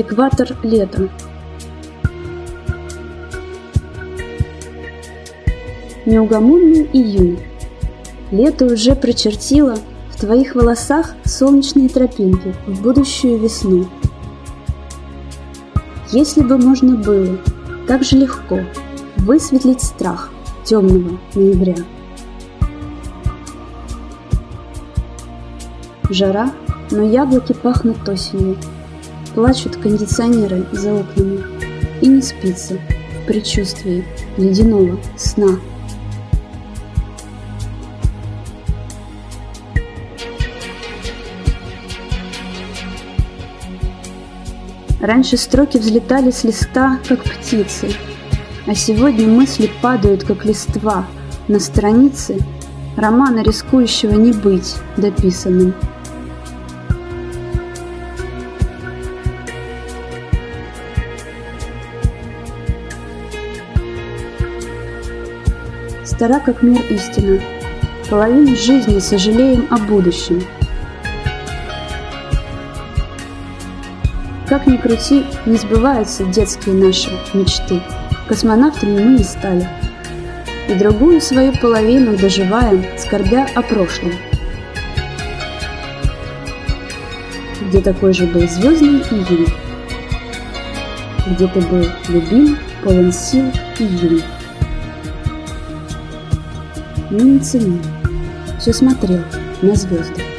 Экватор лета. Неугомонный июнь. Лето уже прочертило в твоих волосах солнечные тропинки в будущую весну. Если бы можно было так же легко высветлить страх темного ноября. Жара, но яблоки пахнут осенью. Плачут кондиционеры за окнами. И не спится в предчувствии ледяного сна. Раньше строки взлетали с листа, как птицы, а сегодня мысли падают, как листва, на страницы романа, рискующего не быть дописанным. Стара, как мир истина. Половину жизни сожалеем о будущем. Как ни крути, не сбываются детские наши мечты. Космонавтами мы не стали. И другую свою половину доживаем, скорбя о прошлом. Где такой же был звездный июнь. Где ты был любим, полон сил и юный но не ценил. Все смотрел на звезды.